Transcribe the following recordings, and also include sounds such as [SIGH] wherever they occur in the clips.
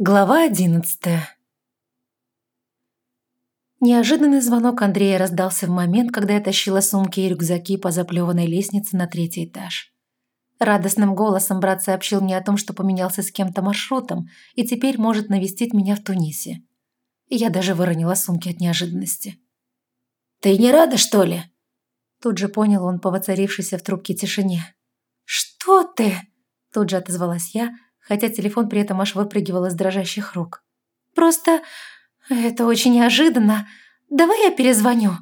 Глава одиннадцатая Неожиданный звонок Андрея раздался в момент, когда я тащила сумки и рюкзаки по заплеванной лестнице на третий этаж. Радостным голосом брат сообщил мне о том, что поменялся с кем-то маршрутом и теперь может навестить меня в Тунисе. Я даже выронила сумки от неожиданности. «Ты не рада, что ли?» Тут же понял он по воцарившейся в трубке тишине. «Что ты?» Тут же отозвалась я, хотя телефон при этом аж выпрыгивал из дрожащих рук. «Просто это очень неожиданно. Давай я перезвоню».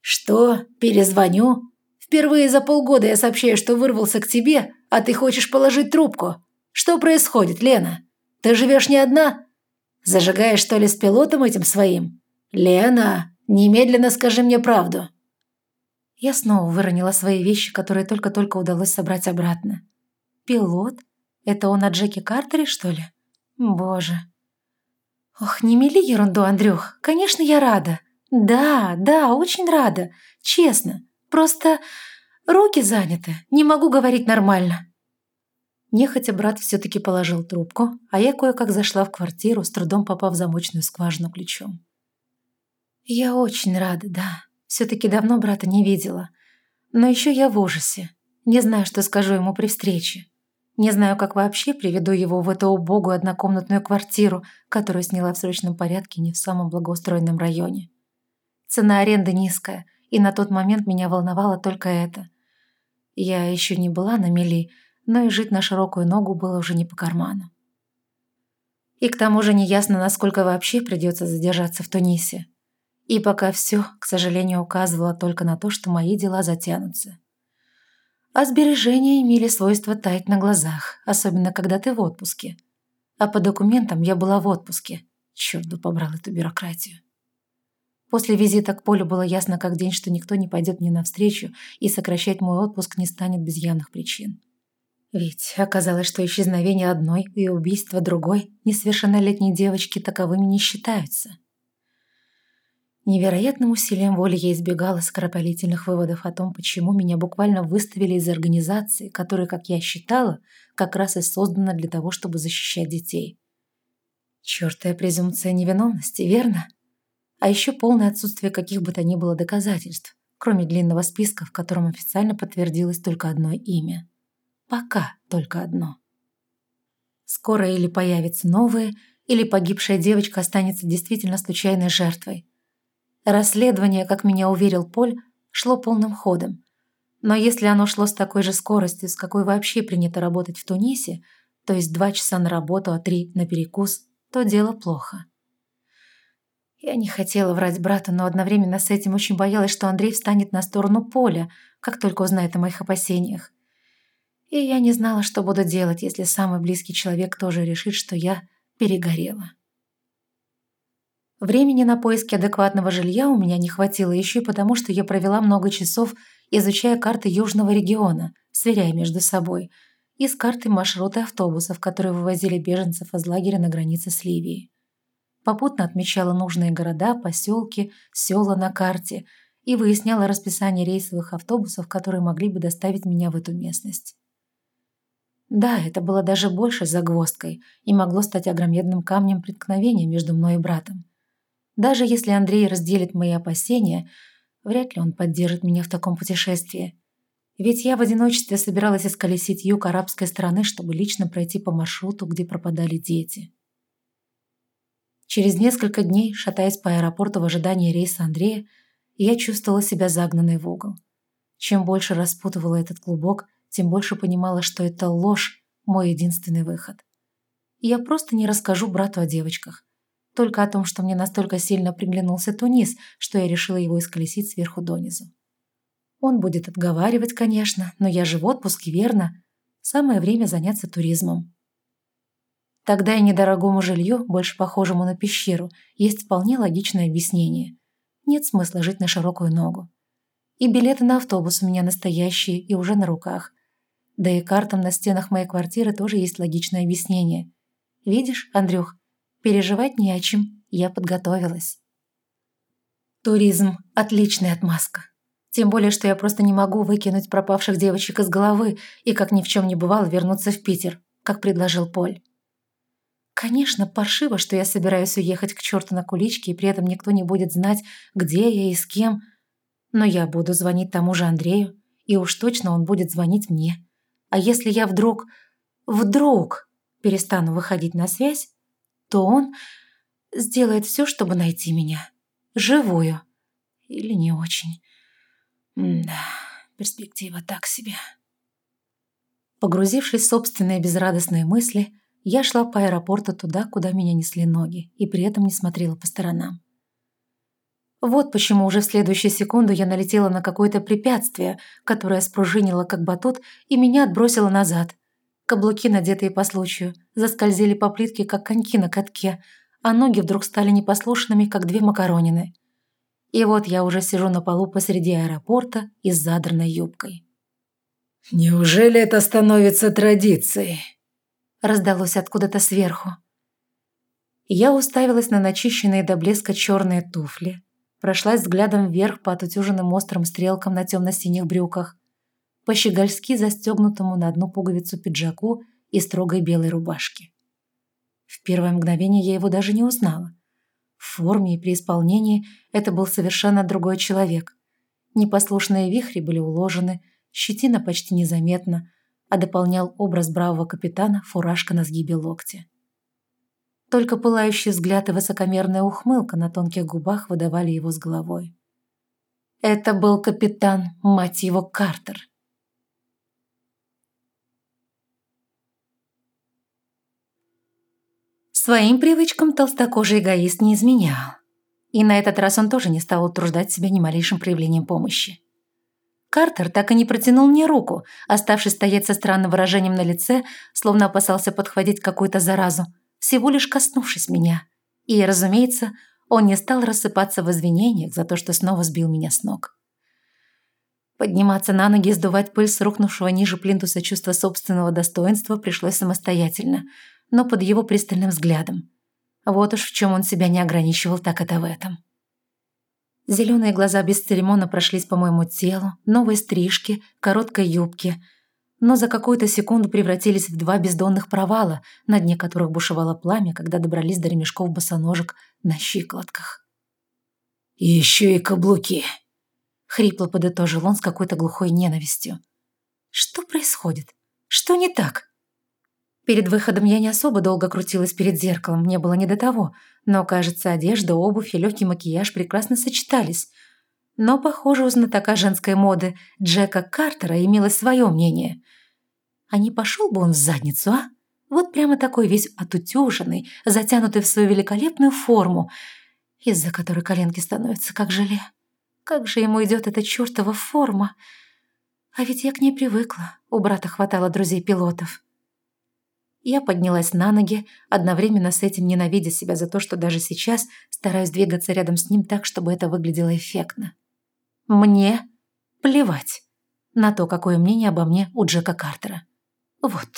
«Что? Перезвоню? Впервые за полгода я сообщаю, что вырвался к тебе, а ты хочешь положить трубку. Что происходит, Лена? Ты живешь не одна? Зажигаешь, что ли, с пилотом этим своим? Лена, немедленно скажи мне правду». Я снова выронила свои вещи, которые только-только удалось собрать обратно. «Пилот?» Это он о Джеки Картере, что ли? Боже. Ох, не мели ерунду, Андрюх. Конечно, я рада. Да, да, очень рада. Честно. Просто руки заняты. Не могу говорить нормально. Нехотя брат все-таки положил трубку, а я кое-как зашла в квартиру, с трудом попав в замочную скважину ключом. Я очень рада, да. Все-таки давно брата не видела. Но еще я в ужасе. Не знаю, что скажу ему при встрече. Не знаю, как вообще приведу его в эту убогую однокомнатную квартиру, которую сняла в срочном порядке не в самом благоустроенном районе. Цена аренды низкая, и на тот момент меня волновало только это. Я еще не была на мели, но и жить на широкую ногу было уже не по карману. И к тому же неясно, насколько вообще придется задержаться в Тунисе. И пока все, к сожалению, указывало только на то, что мои дела затянутся. А сбережения имели свойство таять на глазах, особенно когда ты в отпуске. А по документам я была в отпуске. Черт бы побрал эту бюрократию. После визита к Полю было ясно как день, что никто не пойдет мне навстречу и сокращать мой отпуск не станет без явных причин. Ведь оказалось, что исчезновение одной и убийство другой несовершеннолетней девочки таковыми не считаются. Невероятным усилием воли я избегала скоропалительных выводов о том, почему меня буквально выставили из организации, которая, как я считала, как раз и создана для того, чтобы защищать детей. Чёртая презумпция невиновности, верно? А еще полное отсутствие каких бы то ни было доказательств, кроме длинного списка, в котором официально подтвердилось только одно имя. Пока только одно. Скоро или появятся новые, или погибшая девочка останется действительно случайной жертвой – Расследование, как меня уверил Поль, шло полным ходом. Но если оно шло с такой же скоростью, с какой вообще принято работать в Тунисе, то есть два часа на работу, а три на перекус, то дело плохо. Я не хотела врать брату, но одновременно с этим очень боялась, что Андрей встанет на сторону Поля, как только узнает о моих опасениях. И я не знала, что буду делать, если самый близкий человек тоже решит, что я перегорела. Времени на поиски адекватного жилья у меня не хватило еще и потому, что я провела много часов, изучая карты Южного региона, сверяя между собой, и с картой маршруты автобусов, которые вывозили беженцев из лагеря на границе с Ливией. Попутно отмечала нужные города, поселки, села на карте и выясняла расписание рейсовых автобусов, которые могли бы доставить меня в эту местность. Да, это было даже больше загвоздкой и могло стать огромным камнем преткновения между мной и братом. Даже если Андрей разделит мои опасения, вряд ли он поддержит меня в таком путешествии. Ведь я в одиночестве собиралась исколесить юг арабской страны, чтобы лично пройти по маршруту, где пропадали дети. Через несколько дней, шатаясь по аэропорту в ожидании рейса Андрея, я чувствовала себя загнанной в угол. Чем больше распутывала этот клубок, тем больше понимала, что это ложь, мой единственный выход. я просто не расскажу брату о девочках. Только о том, что мне настолько сильно приглянулся Тунис, что я решила его исколесить сверху донизу. Он будет отговаривать, конечно, но я же в отпуске, верно? Самое время заняться туризмом. Тогда и недорогому жилью, больше похожему на пещеру, есть вполне логичное объяснение. Нет смысла жить на широкую ногу. И билеты на автобус у меня настоящие и уже на руках. Да и картам на стенах моей квартиры тоже есть логичное объяснение. Видишь, Андрюх, Переживать не о чем, я подготовилась. Туризм – отличная отмазка. Тем более, что я просто не могу выкинуть пропавших девочек из головы и, как ни в чем не бывало, вернуться в Питер, как предложил Поль. Конечно, паршиво, что я собираюсь уехать к черту на куличке, и при этом никто не будет знать, где я и с кем. Но я буду звонить тому же Андрею, и уж точно он будет звонить мне. А если я вдруг, вдруг перестану выходить на связь, то он сделает все, чтобы найти меня. Живую. Или не очень. да, перспектива так себе. Погрузившись в собственные безрадостные мысли, я шла по аэропорту туда, куда меня несли ноги, и при этом не смотрела по сторонам. Вот почему уже в следующую секунду я налетела на какое-то препятствие, которое спружинило как батут и меня отбросило назад. Каблуки, надетые по случаю, заскользили по плитке, как коньки на катке, а ноги вдруг стали непослушными, как две макаронины. И вот я уже сижу на полу посреди аэропорта и с задранной юбкой. «Неужели это становится традицией?» раздалось откуда-то сверху. Я уставилась на начищенные до блеска черные туфли, прошлась взглядом вверх по отутюженным острым стрелкам на темно-синих брюках, по щегольски застегнутому на одну пуговицу пиджаку и строгой белой рубашке. В первое мгновение я его даже не узнала. В форме и при исполнении это был совершенно другой человек. Непослушные вихри были уложены, щетина почти незаметна, а дополнял образ бравого капитана фуражка на сгибе локтя. Только пылающий взгляд и высокомерная ухмылка на тонких губах выдавали его с головой. Это был капитан, мать его, Картер. Своим привычкам толстокожий эгоист не изменял. И на этот раз он тоже не стал утруждать себя ни малейшим проявлением помощи. Картер так и не протянул мне руку, оставшись стоять со странным выражением на лице, словно опасался подхватить какую-то заразу, всего лишь коснувшись меня. И, разумеется, он не стал рассыпаться в извинениях за то, что снова сбил меня с ног. Подниматься на ноги и сдувать пыль с рухнувшего ниже плинтуса чувства собственного достоинства пришлось самостоятельно, но под его пристальным взглядом. Вот уж в чем он себя не ограничивал, так это в этом. Зеленые глаза без церемона прошлись по моему телу, новой стрижке, короткой юбке, но за какую-то секунду превратились в два бездонных провала, на дне которых бушевало пламя, когда добрались до ремешков босоножек на щиколотках. «И еще и каблуки!» — хрипло подытожил он с какой-то глухой ненавистью. «Что происходит? Что не так?» Перед выходом я не особо долго крутилась перед зеркалом, мне было не до того, но, кажется, одежда, обувь и легкий макияж прекрасно сочетались. Но, похоже, у знатока женской моды Джека Картера имелось свое мнение. А не пошел бы он в задницу, а? Вот прямо такой весь отутюженный, затянутый в свою великолепную форму, из-за которой коленки становятся как желе. Как же ему идет эта чертова форма? А ведь я к ней привыкла, у брата хватало друзей-пилотов. Я поднялась на ноги, одновременно с этим ненавидя себя за то, что даже сейчас стараюсь двигаться рядом с ним так, чтобы это выглядело эффектно. Мне плевать на то, какое мнение обо мне у Джека Картера. Вот.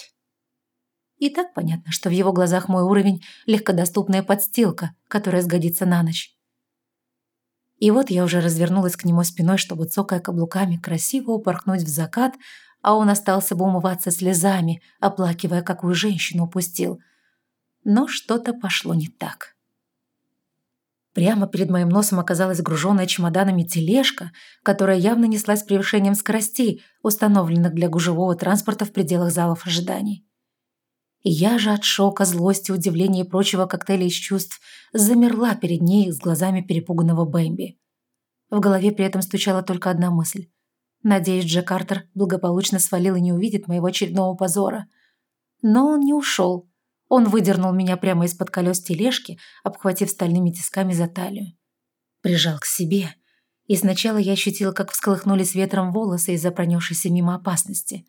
И так понятно, что в его глазах мой уровень – легкодоступная подстилка, которая сгодится на ночь. И вот я уже развернулась к нему спиной, чтобы, цокая каблуками, красиво упорхнуть в закат, а он остался бы умываться слезами, оплакивая, какую женщину упустил. Но что-то пошло не так. Прямо перед моим носом оказалась груженная чемоданами тележка, которая явно неслась превышением скоростей, установленных для гужевого транспорта в пределах залов ожиданий. Я же от шока, злости, удивления и прочего коктейля из чувств замерла перед ней с глазами перепуганного Бэмби. В голове при этом стучала только одна мысль. Надеюсь, Джек Картер благополучно свалил и не увидит моего очередного позора. Но он не ушел. Он выдернул меня прямо из-под колес тележки, обхватив стальными тисками за талию. Прижал к себе. И сначала я ощутила, как всколыхнулись ветром волосы из-за пронесшейся мимо опасности.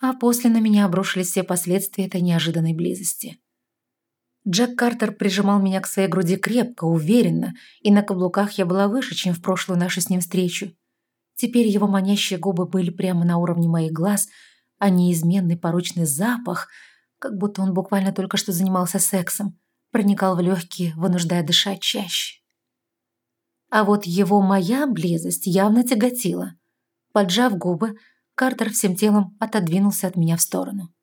А после на меня обрушились все последствия этой неожиданной близости. Джек Картер прижимал меня к своей груди крепко, уверенно, и на каблуках я была выше, чем в прошлую нашу с ним встречу. Теперь его манящие губы были прямо на уровне моих глаз, а неизменный порочный запах, как будто он буквально только что занимался сексом, проникал в легкие, вынуждая дышать чаще. А вот его моя близость явно тяготила. Поджав губы, Картер всем телом отодвинулся от меня в сторону.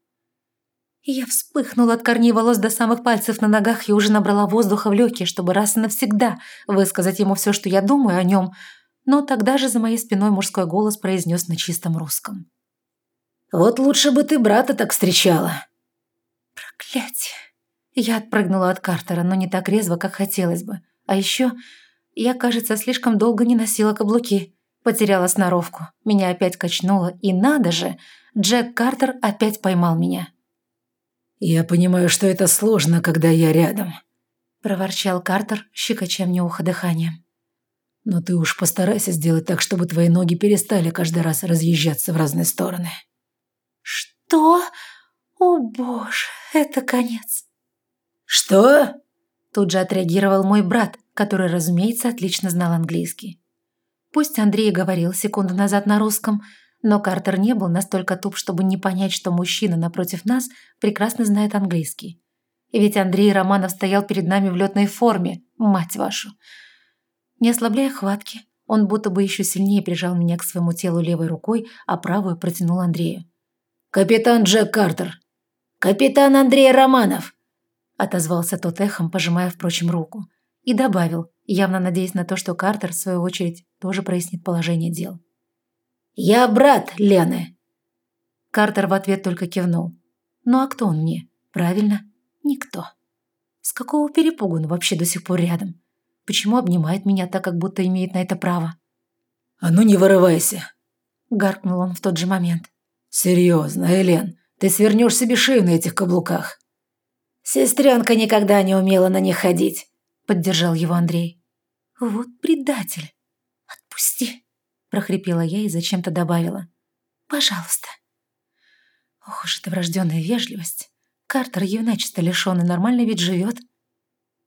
Я вспыхнула от корней волос до самых пальцев на ногах и уже набрала воздуха в легкие, чтобы раз и навсегда высказать ему все, что я думаю о нем. Но тогда же за моей спиной мужской голос произнес на чистом русском. «Вот лучше бы ты брата так встречала». Проклятие. Я отпрыгнула от Картера, но не так резво, как хотелось бы. А еще я, кажется, слишком долго не носила каблуки. Потеряла сноровку. Меня опять качнуло, и надо же, Джек Картер опять поймал меня. «Я понимаю, что это сложно, когда я рядом», – проворчал Картер, щекоча мне ухо дыханием. «Но ты уж постарайся сделать так, чтобы твои ноги перестали каждый раз разъезжаться в разные стороны». «Что? О боже, это конец». «Что?» Тут же отреагировал мой брат, который, разумеется, отлично знал английский. Пусть Андрей говорил секунду назад на русском – но Картер не был настолько туп, чтобы не понять, что мужчина напротив нас прекрасно знает английский. Ведь Андрей Романов стоял перед нами в летной форме, мать вашу. Не ослабляя хватки, он будто бы еще сильнее прижал меня к своему телу левой рукой, а правую протянул Андрею. «Капитан Джек Картер! Капитан Андрей Романов!» Отозвался тот эхом, пожимая, впрочем, руку. И добавил, явно надеясь на то, что Картер, в свою очередь, тоже прояснит положение дел. «Я брат Лены». Картер в ответ только кивнул. «Ну а кто он мне? Правильно, никто. С какого перепугу он вообще до сих пор рядом? Почему обнимает меня так, как будто имеет на это право?» «А ну не вырывайся!» Гаркнул он в тот же момент. «Серьезно, Элен, ты свернешь себе шею на этих каблуках». «Сестренка никогда не умела на них ходить», — поддержал его Андрей. «Вот предатель. Отпусти» прохрипела я и зачем-то добавила. «Пожалуйста». Ох уж эта врожденная вежливость. Картер юначисто лишён и нормально ведь живет.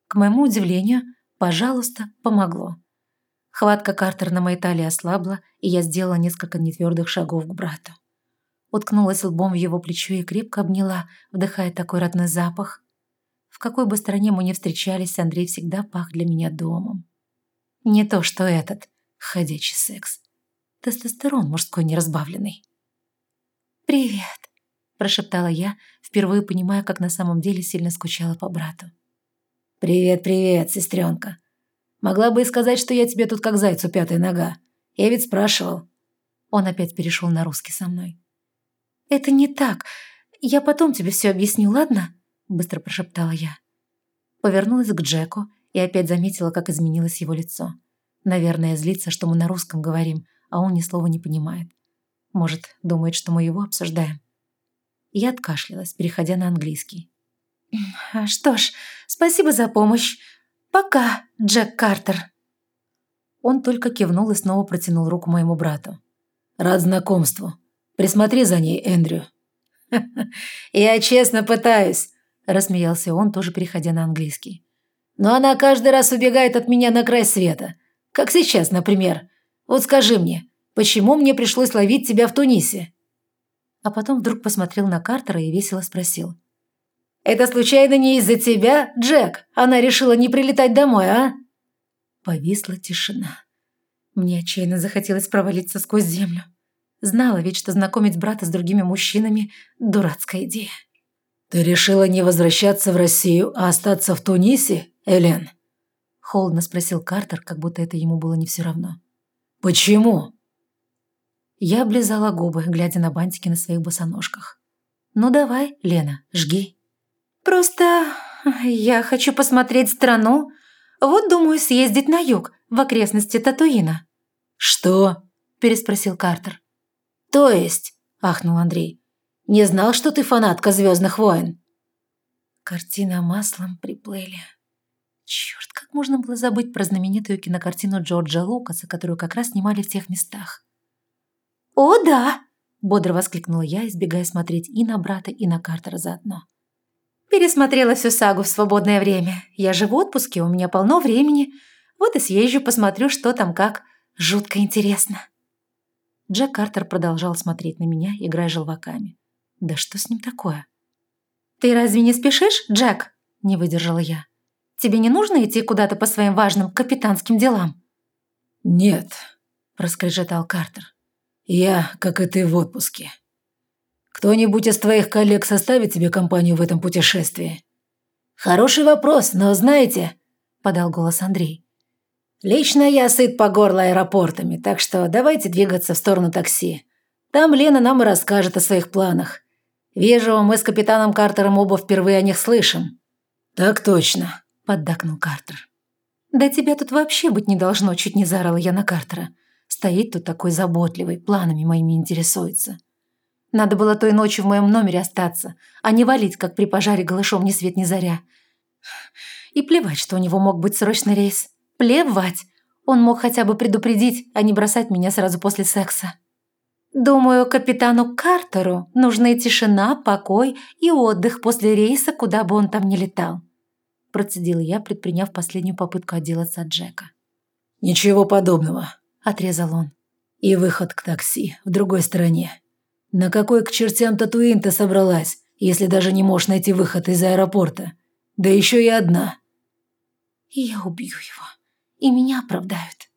К моему удивлению, «пожалуйста» помогло. Хватка Картера на моей талии ослабла, и я сделала несколько нетвердых шагов к брату. Уткнулась лбом в его плечо и крепко обняла, вдыхая такой родной запах. В какой бы стране мы ни встречались, Андрей всегда пах для меня домом. Не то, что этот ходячий секс тестостерон мужской неразбавленный. «Привет», – прошептала я, впервые понимая, как на самом деле сильно скучала по брату. «Привет, привет, сестренка. Могла бы и сказать, что я тебе тут как зайцу пятая нога. Я ведь спрашивал». Он опять перешел на русский со мной. «Это не так. Я потом тебе все объясню, ладно?» – быстро прошептала я. Повернулась к Джеку и опять заметила, как изменилось его лицо. Наверное, злится, что мы на русском говорим – а он ни слова не понимает. Может, думает, что мы его обсуждаем. Я откашлялась, переходя на английский. «А «Что ж, спасибо за помощь. Пока, Джек Картер». Он только кивнул и снова протянул руку моему брату. «Рад знакомству. Присмотри за ней, Эндрю». [LAUGHS] «Я честно пытаюсь», – рассмеялся он, тоже переходя на английский. «Но она каждый раз убегает от меня на край света. Как сейчас, например. Вот скажи мне, почему мне пришлось ловить тебя в Тунисе?» А потом вдруг посмотрел на Картера и весело спросил. «Это случайно не из-за тебя, Джек? Она решила не прилетать домой, а?» Повисла тишина. Мне отчаянно захотелось провалиться сквозь землю. Знала ведь, что знакомить брата с другими мужчинами – дурацкая идея. «Ты решила не возвращаться в Россию, а остаться в Тунисе, Элен?» Холодно спросил Картер, как будто это ему было не все равно. «Почему?» Я облизала губы, глядя на бантики на своих босоножках. «Ну давай, Лена, жги». «Просто я хочу посмотреть страну. Вот думаю съездить на юг, в окрестности Татуина». «Что?» – переспросил Картер. «То есть?» – ахнул Андрей. «Не знал, что ты фанатка «Звездных войн». Картина маслом приплыли. Черт, как можно было забыть про знаменитую кинокартину Джорджа Лукаса, которую как раз снимали в тех местах? «О, да!» – бодро воскликнула я, избегая смотреть и на брата, и на Картера заодно. «Пересмотрела всю сагу в свободное время. Я же в отпуске, у меня полно времени. Вот и съезжу, посмотрю, что там как. Жутко интересно». Джек Картер продолжал смотреть на меня, играя желваками. «Да что с ним такое?» «Ты разве не спешишь, Джек?» – не выдержала я. Тебе не нужно идти куда-то по своим важным капитанским делам?» «Нет», – проскрежетал Картер. «Я, как и ты, в отпуске». Кто-нибудь из твоих коллег составит тебе компанию в этом путешествии? Хороший вопрос, но знаете, подал голос Андрей. Лично я сыт по горло аэропортами, так что давайте двигаться в сторону такси. Там Лена нам и расскажет о своих планах. Вижу, мы с капитаном Картером оба впервые о них слышим. Так точно, поддакнул Картер. Да тебя тут вообще быть не должно, чуть не заорала я на Картера. Стоит тут такой заботливый, планами моими интересуется. Надо было той ночью в моем номере остаться, а не валить, как при пожаре голышом ни свет ни заря. И плевать, что у него мог быть срочный рейс. Плевать. Он мог хотя бы предупредить, а не бросать меня сразу после секса. Думаю, капитану Картеру нужны тишина, покой и отдых после рейса, куда бы он там ни летал. Процедила я, предприняв последнюю попытку отделаться от Джека. «Ничего подобного», – отрезал он. «И выход к такси в другой стороне. На какой к чертям Татуин ты собралась, если даже не можешь найти выход из аэропорта? Да еще и одна». «Я убью его, и меня оправдают».